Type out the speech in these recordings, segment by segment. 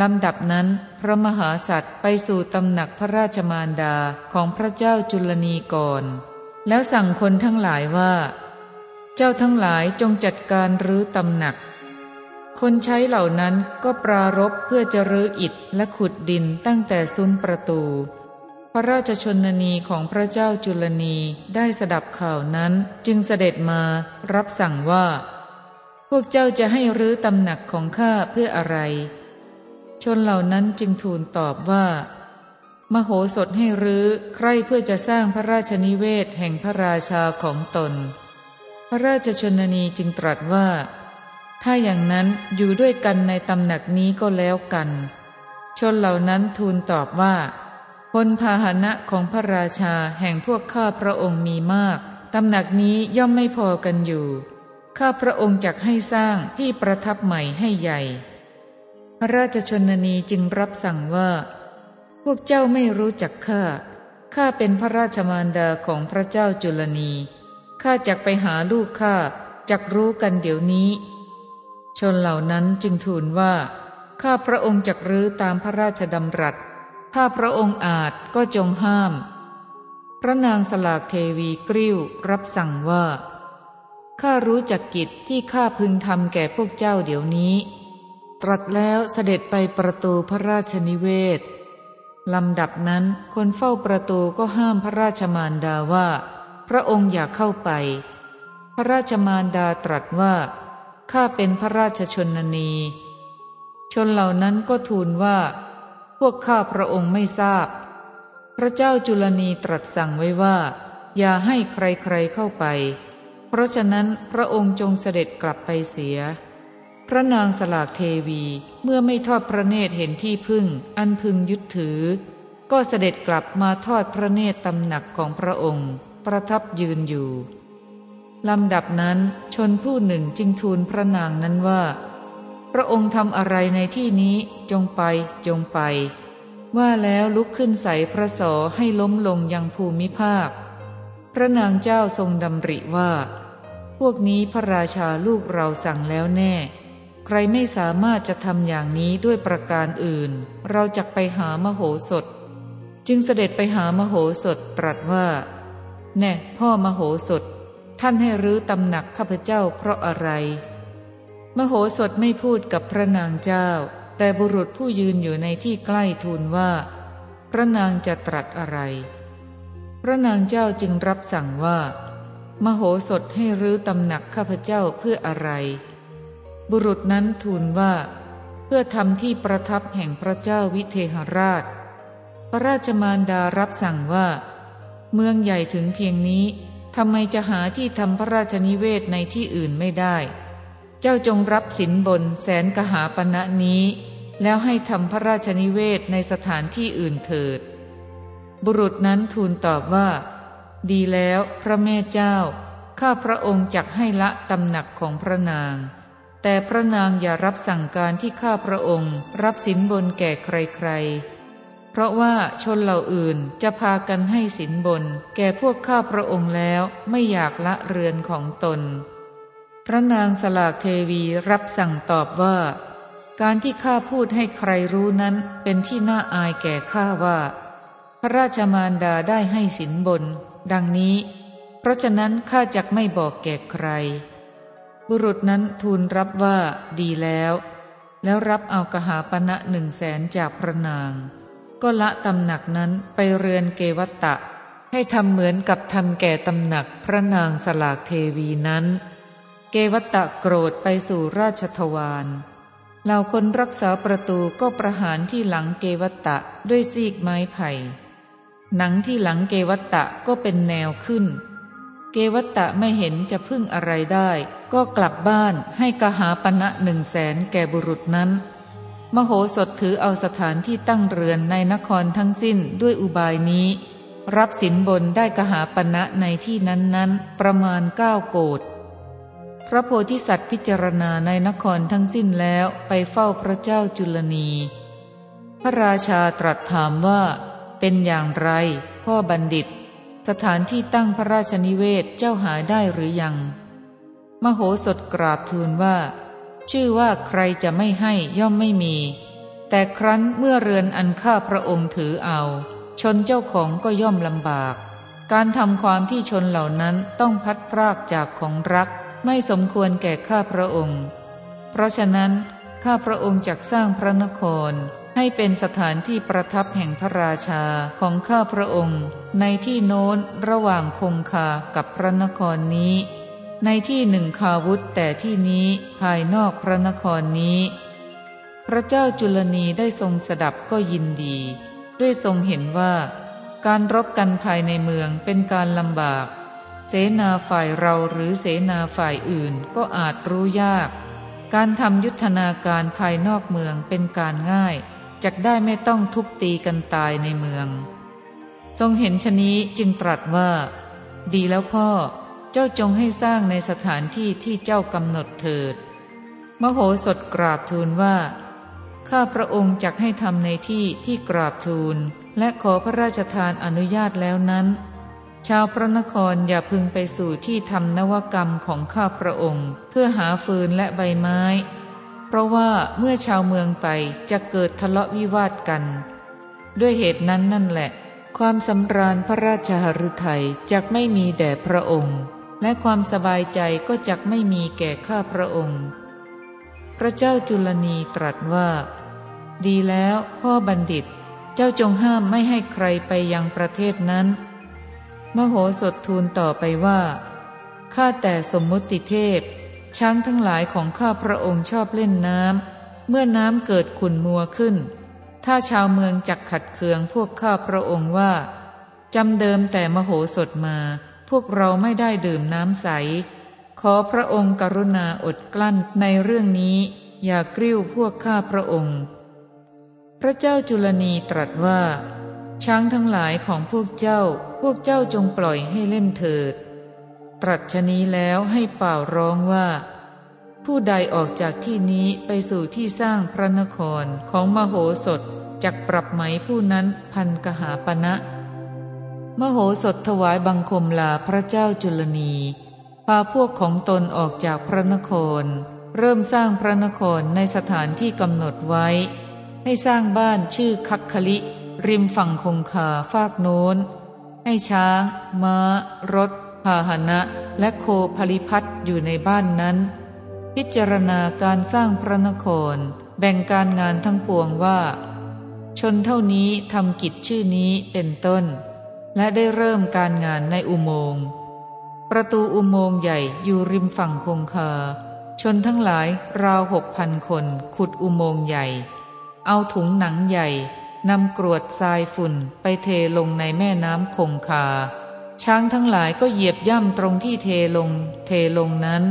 ลำดับนั้นพระมหาสัตว์ไปสู่ตำหนักพระราชมารดาของพระเจ้าจุลนีก่อน แล้วสั่งคนทั้งหลายว่า เจ้าทั้งหลายจงจัดการรื้อตำหนัก คนใช้เหล่านั้นก็ปรารบเพื่อจะรื้ออิฐและขุดดินตั้งแต่ซุ้มประตู พระราชชนนีของพระเจ้าจุลนีได้สดับข่าวนั้นจึงเสด็จมารับสั่งว่า พวกเจ้าจะให้รื้อตำหนักของข้าเพื่ออะไร ชนเหล่านั้นจึงทูลตอบว่า มโหสถให้รื้อใครเพื่อจะสร้างพระราชนิเวศแห่งพระราชาของตน พระราชชนนีจึงตรัสว่า ถ้าอย่างนั้นอยู่ด้วยกันในตำหนักนี้ก็แล้วกัน ชนเหล่านั้นทูลตอบว่าพลพาหนะของพระราชาแห่งพวกข้าพระองค์มีมาก ตำหนักนี้ย่อมไม่พอกันอยู่ ข้าพระองค์จักให้สร้างที่ประทับใหม่ให้ใหญ่ พระราชชนนีจึงรับสั่งว่า พวกเจ้าไม่รู้จักข้า ข้าเป็นพระราชมารดาของพระเจ้าจุลนี ข้าจักไปหาลูกข้าจักรู้กันเดี๋ยวนี้ ชนเหล่านั้นจึงทูลว่า ข้าพระองค์จักรื้อตามพระราชดำรัส ถ้าพระองค์อาจก็จงห้าม พระนางสลากเทวีกริ้วรับสั่งว่า ข้ารู้จักกิจที่ข้าพึงทำแก่พวกเจ้าเดี๋ยวนี้ ตรัสแล้วเสด็จไปประตูพระราชนิเวศลำดับนั้นคนเฝ้าประตูก็ห้ามพระราชมารดาว่า พระองค์อย่าเข้าไป พระราชมารดาตรัสว่า ข้าเป็นพระราชชนนี ชนเหล่านั้นก็ทูลว่า พวกข้าพระองค์ไม่ทราบ พระเจ้าจุลนีตรัสสั่งไว้ว่า อย่าให้ใครๆเข้าไป เพราะฉะนั้นพระองค์จงเสด็จกลับไปเสีย พระนางสลากเทวีเมื่อไม่ทอดพระเนตรเห็นที่พึ่ง อันพึงยึดถือ ก็เสด็จกลับมาทอดพระเนตรตำหนักของพระองค์ ประทับยืนอยู่ลำดับนั้นชนผู้หนึ่งจึงทูลพระนางนั้นว่า พระองค์ทำอะไรในที่นี้จงไปจงไป ว่าแล้วลุกขึ้นใส่พระสอให้ล้มลงยังภูมิภาค พระนางเจ้าทรงดำริว่า พวกนี้พระราชาลูกเราสั่งแล้วแน่ ใครไม่สามารถจะทำอย่างนี้ด้วยประการอื่น เราจะไปหามโหสถ จึงเสด็จไปหามโหสถตรัสว่า แน่พ่อมโหสถ ท่านให้รื้อตำหนักข้าพเจ้าเพราะอะไร มโหสถไม่พูดกับพระนางเจ้า แต่บุรุษผู้ยืนอยู่ในที่ใกล้ทูลว่า พระนางจะตรัสอะไร พระนางเจ้าจึงรับสั่งว่า มโหสถให้รื้อตำหนักข้าพเจ้าเพื่ออะไร บุรุษนั้นทูลว่า เพื่อทำที่ประทับแห่งพระเจ้าวิเทหราช พระราชมารดารับสั่งว่า เมืองใหญ่ถึงเพียงนี้ทำไมจะหาที่ทำพระราชนิเวศในที่อื่นไม่ได้ เจ้าจงรับสินบนแสนกหาปณะนี้ แล้วให้ทำพระราชนิเวศในสถานที่อื่นเถิด บุรุษนั้นทูลตอบว่า ดีแล้วพระแม่เจ้า ข้าพระองค์จักให้ละตำหนักของพระนาง แต่พระนางอย่ารับสั่งการที่ข้าพระองค์ รับสินบนแก่ใครๆ เพราะว่าชนเหล่าอื่นจะพากันให้สินบน แก่พวกข้าพระองค์แล้วไม่อยากละเรือนของตน พระนางสลากเทวีรับสั่งตอบว่า การที่ข้าพูดให้ใครรู้นั้นเป็นที่น่าอายแก่ข้าว่า พระราชมารดาได้ให้สินบน ดังนี้ เพราะฉะนั้นข้าจักไม่บอกแก่ใคร บุรุษนั้นทูลรับว่าดีแล้ว แล้วรับเอากหาปณะหนึ่งแสนจากพระนาง ก็ละตำหนักนั้นไปเรือนเกวัตตะ ให้ทำเหมือนกับทำแก่ตำหนักพระนางสลากเทวีนั้น เกวัตตะโกรธไปสู่ราชทวารเหล่าคนรักษาประตูก็ประหารที่หลังเกวัตตะด้วยซีกไม้ไผ่ หนังที่หลังเกวัตตะก็เป็นแนวขึ้น กวัตตะไม่เห็นจะพึ่งอะไรได้ ก็กลับบ้านให้กหาปณะหนึ่งแสนแก่บุรุษนั้น มโหสถถือเอาสถานที่ตั้งเรือนในนครทั้งสิ้นด้วยอุบายนี้ รับสินบนได้กหาปณะในที่นั้นๆ ประมาณเก้าโกดพระโพธิสัตว์พิจารณาในนครทั้งสิ้นแล้วไปเฝ้าพระเจ้าจุลนี พระราชาตรัสถามว่า เป็นอย่างไร พ่อบัณฑิต สถานที่ตั้งพระราชนิเวศเจ้าหาได้หรือยัง มโหสถกราบทูลว่า ชื่อว่าใครจะไม่ให้ย่อมไม่มี แต่ครั้นเมื่อเรือนอันข้าพระองค์ถือเอา ชนเจ้าของก็ย่อมลำบาก การทำความที่ชนเหล่านั้นต้องพัดพรากจากของรักไม่สมควรแก่ข้าพระองค์ เพราะฉะนั้นข้าพระองค์จักสร้างพระนคร ให้เป็นสถานที่ประทับแห่งพระราชาของข้าพระองค์ ในที่โน้นระหว่างคงคากับพระนครนี้ ในที่หนึ่งคาวุธแต่ที่นี้ภายนอกพระนครนี้ พระเจ้าจุลนีได้ทรงสดับก็ยินดี ด้วยทรงเห็นว่า การรบกันภายในเมืองเป็นการลำบาก เสนาฝ่ายเราหรือเสนาฝ่ายอื่นก็อาจรู้ยากการทำยุทธนาการภายนอกเมืองเป็นการง่าย จักได้ไม่ต้องทุบตีกันตายในเมือง ทรงเห็นชนี้จึงตรัสว่า ดีแล้วพ่อ เจ้าจงให้สร้างในสถานที่ที่เจ้ากำหนดเถิด มโหสถกราบทูลว่า ข้าพระองค์จักให้ทำในที่ที่กราบทูล และขอพระราชทานอนุญาตแล้วนั้น ชาวพระนครอย่าพึงไปสู่ที่ทำนวกรรมของข้าพระองค์ เพื่อหาฟืนและใบไม้ เพราะว่าเมื่อชาวเมืองไปจะเกิดทะเลาะวิวาทกัน ด้วยเหตุนั้นนั่นแหละ ความสำราญพระราชหฤทัยจักไม่มีแด่พระองค์ และความสบายใจก็จักไม่มีแก่ข้าพระองค์ พระเจ้าจุลนีตรัสว่า ดีแล้วพ่อบัณฑิต เจ้าจงห้ามไม่ให้ใครไปยังประเทศนั้น มโหสถทูลต่อไปว่าข้าแต่สมมุติเทพ ช้างทั้งหลายของข้าพระองค์ชอบเล่นน้ำ เมื่อน้ำเกิดขุ่นมัวขึ้น ถ้าชาวเมืองจักขัดเคืองพวกข้าพระองค์ว่าจำเดิมแต่มโหสถมา พวกเราไม่ได้ดื่มน้ำใส ขอพระองค์กรุณาอดกลั้นในเรื่องนี้ อย่ากริ้วพวกข้าพระองค์ พระเจ้าจุลนีตรัสว่า ช้างทั้งหลายของพวกเจ้า พวกเจ้าจงปล่อยให้เล่นเถิด ตรัสชนี้แล้วให้เป่าร้องว่า ผู้ใดออกจากที่นี้ไปสู่ที่สร้างพระนครของมโหสถจักปรับไหมผู้นั้นพันกหาปณะมโหสถถวายบังคมลาพระเจ้าจุลนี พาพวกของตนออกจากพระนคร เริ่มสร้างพระนครในสถานที่กำหนดไว้ ให้สร้างบ้านชื่อคักคลิ ริมฝั่งคงคาฟากโน้น ให้ช้างม้า รถ พาหนะและโคพลิพัทอยู่ในบ้านนั้น พิจารณาการสร้างพระนคร แบ่งการงานทั้งปวงว่า ชนเท่านี้ทำกิจชื่อนี้เป็นต้น และได้เริ่มการงานในอุโมงค์ประตูอุโมงค์ใหญ่อยู่ริมฝั่งคงคา ชนทั้งหลายราวหกพันคนขุดอุโมงค์ใหญ่ เอาถุงหนังใหญ่นำกรวดทรายฝุ่นไปเทลงในแม่น้ำคงคา ช้างทั้งหลายก็เหยียบย่ำตรงที่เทลง เทลงนั้น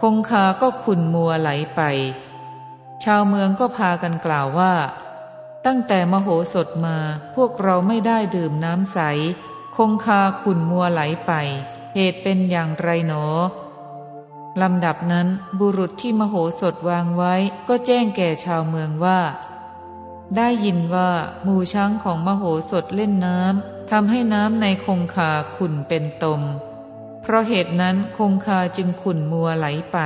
คงคาก็ขุนมัวไหลไป ชาวเมืองก็พากันกล่าวว่า ตั้งแต่มโหสถมาพวกเราไม่ได้ดื่มน้ำใส คงคาขุนมัวไหลไป เหตุเป็นอย่างไรหนอลำดับนั้นบุรุษที่มโหสถวางไว้ก็แจ้งแก่ชาวเมืองว่า ได้ยินว่าหมูช้างของมโหสถเล่นน้ำ ทำให้น้ำในคงคาขุ่นเป็นตม เพราะเหตุนั้นคงคาจึงขุ่นมัวไหลไป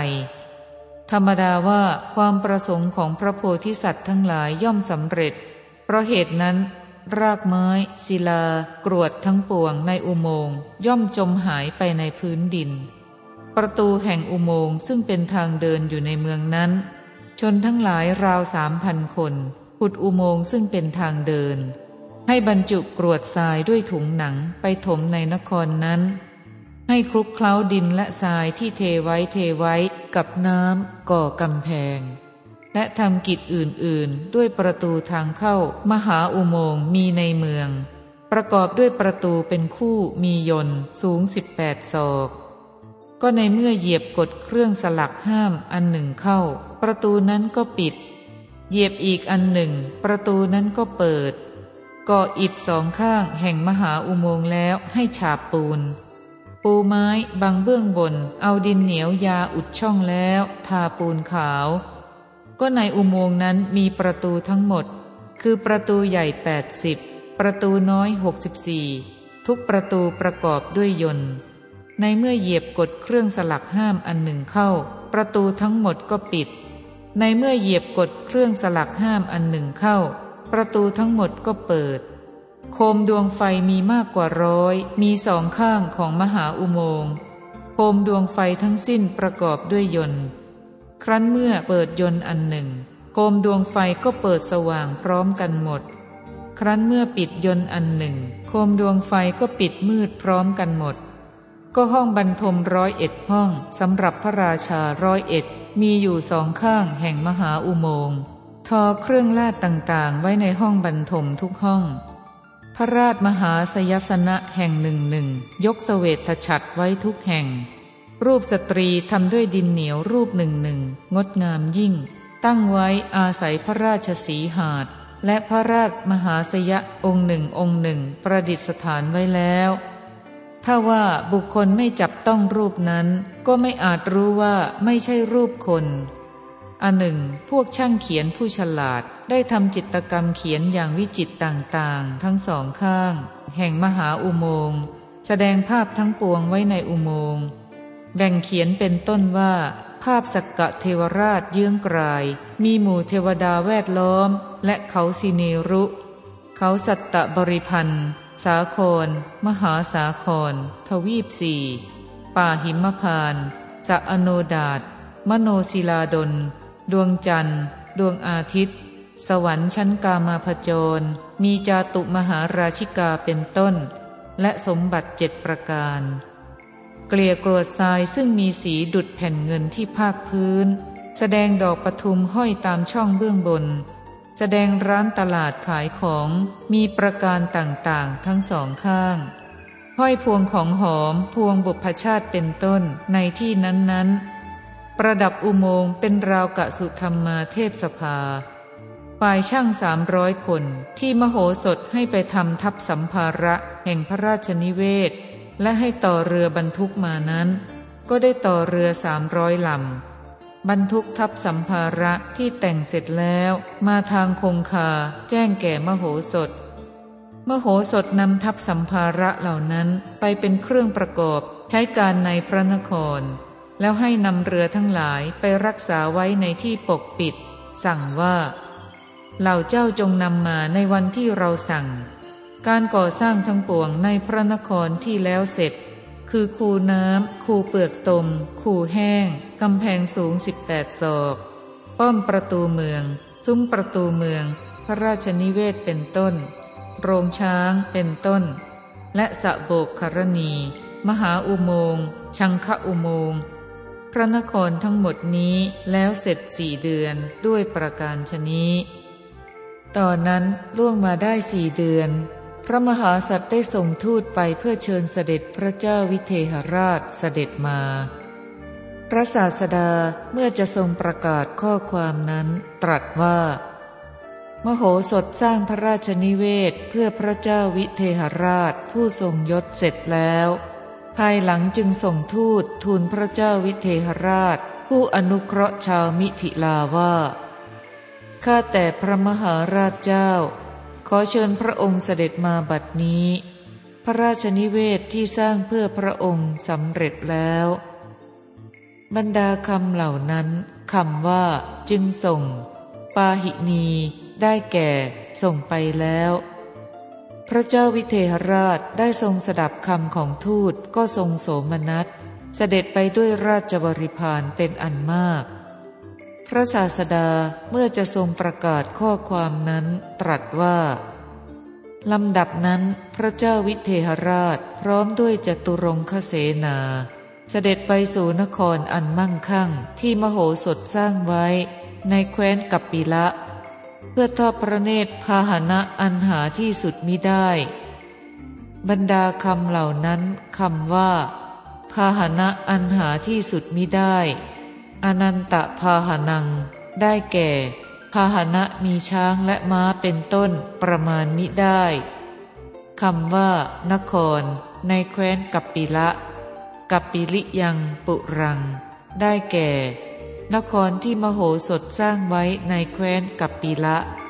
ธรรมดาว่าความประสงค์ของพระโพธิสัตว์ทั้งหลายย่อมสำเร็จ เพราะเหตุนั้น รากไม้ศิลากรวดทั้งปวงในอุโมงค์ย่อมจมหายไปในพื้นดิน ประตูแห่งอุโมงค์ซึ่งเป็นทางเดินอยู่ในเมืองนั้น ชนทั้งหลายราวสามพันคนขุดอุโมงค์ซึ่งเป็นทางเดิน ให้บรรจุกรวดทรายด้วยถุงหนังไปถมในนครนั้น ให้คลุกเคล้าดินและทรายที่เทไว้เทไว้กับน้ำก่อกำแพง และทำกิจอื่นๆ ด้วยประตูทางเข้ามหาอุโมงค์มีในเมือง ประกอบด้วยประตูเป็นคู่มียนต์สูงสิบแปดศอกก็ในเมื่อเหยียบกดเครื่องสลักห้ามอันหนึ่งเข้า ประตูนั้นก็ปิด เหยียบอีกอันหนึ่ง ประตูนั้นก็เปิด ก่ออิดสองข้างแห่งมหาอุโมงค์แล้วให้ฉาบปูน ปูไม้บางเบื้องบน เอาดินเหนียวยาอุดช่องแล้ว ทาปูนขาว ก็ในอุโมงค์นั้นมีประตูทั้งหมด คือประตูใหญ่แปดสิบประตูน้อยหกสิบสี่ทุกประตูประกอบด้วยยนต์ ในเมื่อเหยียบกดเครื่องสลักห้ามอันหนึ่งเข้า ประตูทั้งหมดก็ปิด ในเมื่อเหยียบกดเครื่องสลักห้ามอันหนึ่งเข้า ประตูทั้งหมดก็เปิด โคมดวงไฟมีมากกว่าร้อย มีสองข้างของมหาอุโมงค์โคมดวงไฟทั้งสิ้นประกอบด้วยยนต์ ครั้นเมื่อเปิดยนต์อันหนึ่ง โคมดวงไฟก็เปิดสว่างพร้อมกันหมด ครั้นเมื่อปิดยนต์อันหนึ่ง โคมดวงไฟก็ปิดมืดพร้อมกันหมด ก็ห้องบรรทมร้อยเอ็ดห้องสำหรับพระราชาร้อยเอ็ดมีอยู่สองข้างแห่งมหาอุโมงค์ ทอเครื่องลาดต่างๆ ไว้ในห้องบรรทมทุกห้อง พระราชมหาสยสนะแห่งหนึ่งหนึ่งยกสเสวตฉัตรไว้ทุกแห่ง รูปสตรีทำด้วยดินเหนียวรูปหนึ่งหนึ่งงดงามยิ่ง ตั้งไว้อาศัยพระราชสีหาดและพระราชมหาสยะองค์หนึ่งองค์หนึ่งประดิษฐานไว้แล้ว ถ้าว่าบุคคลไม่จับต้องรูปนั้น ก็ไม่อาจรู้ว่าไม่ใช่รูปคน อันหนึ่ง พวกช่างเขียนผู้ฉลาดได้ทำจิตกรรมเขียนอย่างวิจิตต่างๆ ทั้งสองข้าง แห่งมหาอุโมงค์แสดงภาพทั้งปวงไว้ในอุโมงค์แบ่งเขียนเป็นต้นว่า ภาพสกกะเทวราชเยื้องกลาย มีหมู่เทวดาแวดล้อม และเขาสิเนรุ เขาสัตตบริพันธ์สาคร มหาสาคร ทวีปสี่ป่าหิมพานจะอโนดาตมโนศิลาดล ดวงจันทร์ ดวงอาทิตย์ สวรรค์ชั้นกามาพจร มีจาตุมหาราชิกาเป็นต้น และสมบัติเจ็ดประการ เกลี่ยกรวดทรายซึ่งมีสีดุดแผ่นเงินที่ภาคพื้น แสดงดอกปทุมห้อยตามช่องเบื้องบน แสดงร้านตลาดขายของมีประการต่างๆ ทั้งสองข้างห้อยพวงของหอมพวงบุพชาติเป็นต้นในที่นั้นๆ ประดับอุโมงค์เป็นราวกะสุธรรมาเทพสภา ฝ่ายช่างสามร้อยคนที่มโหสถให้ไปทำทับสัมภาระแห่งพระราชนิเวศ และให้ต่อเรือบรรทุกมานั้น ก็ได้ต่อเรือสามร้อยลำ บรรทุกทับสัมภาระที่แต่งเสร็จแล้วมาทางคงคาแจ้งแก่มโหสถ มโหสถนำทับสัมภาระเหล่านั้นไปเป็นเครื่องประกอบใช้การในพระนคร แล้วให้นำเรือทั้งหลายไปรักษาไว้ในที่ปกปิด สั่งว่าเหล่าเจ้าจงนำมาในวันที่เราสั่ง การก่อสร้างทั้งปวงในพระนครที่แล้วเสร็จ คือคูน้ำคูเปลือกตม คูแห้งกำแพงสูงสิบแปดศอก ป้อมประตูเมือง ซุ้มประตูเมือง พระราชนิเวศเป็นต้น โรงช้างเป็นต้น และสะโบกครณี มหาอุโมงค์ชังคะอุโมงค์ ระนครทั้งหมดนี้แล้วเสร็จสี่เดือนด้วยประการชนี้ ตอนนั้นล่วงมาได้สี่เดือน พระมหาสัตว์ได้ส่งทูตไปเพื่อเชิญเสด็จพระเจ้าวิเทหราชเสด็จมา พระศาสดาเมื่อจะทรงประกาศข้อความนั้นตรัสว่า มโหสถสร้างพระราชนิเวศเพื่อพระเจ้าวิเทหราชผู้ทรงยศเสร็จแล้ว ภายหลังจึงส่งทูตทูลพระเจ้าวิเทหราช ผู้อนุเคราะห์ชาวมิถิลาว่า ข้าแต่พระมหาราชเจ้า ขอเชิญพระองค์เสด็จมาบัดนี้ พระราชนิเวศที่สร้างเพื่อพระองค์สำเร็จแล้ว บรรดาคำเหล่านั้นคำว่า จึงส่ง ปาหินี ได้แก่ ส่งไปแล้ว พระเจ้าวิเทหราชได้ทรงสดับคำของทูตก็ทรงโสมนัส เสด็จไปด้วยราชบริพารเป็นอันมาก พระศาสดาเมื่อจะทรงประกาศข้อความนั้นตรัสว่าลำดับนั้นพระเจ้าวิเทหราชพร้อมด้วยจตุรงคเสนา เสด็จไปสู่นครอันมั่งคั่งที่มโหสถสร้างไว้ ในแคว้นกัปปิละ พื่อทอดพระเนตรพาหนะอันหาที่สุดมิได้ บรรดาคำเหล่านั้นคำว่า พาหนะอันหาที่สุดมิได้ อนันตพาหนัง ได้แก่ พาหนะมีช้างและม้าเป็นต้นประมาณมิได้คำว่า นคร ในแคว้นกัปปิละ กัปปิลิยังปุรัง ได้แก่ นครที่มโหสถสร้างไว้ในแคว้นกัปปิละ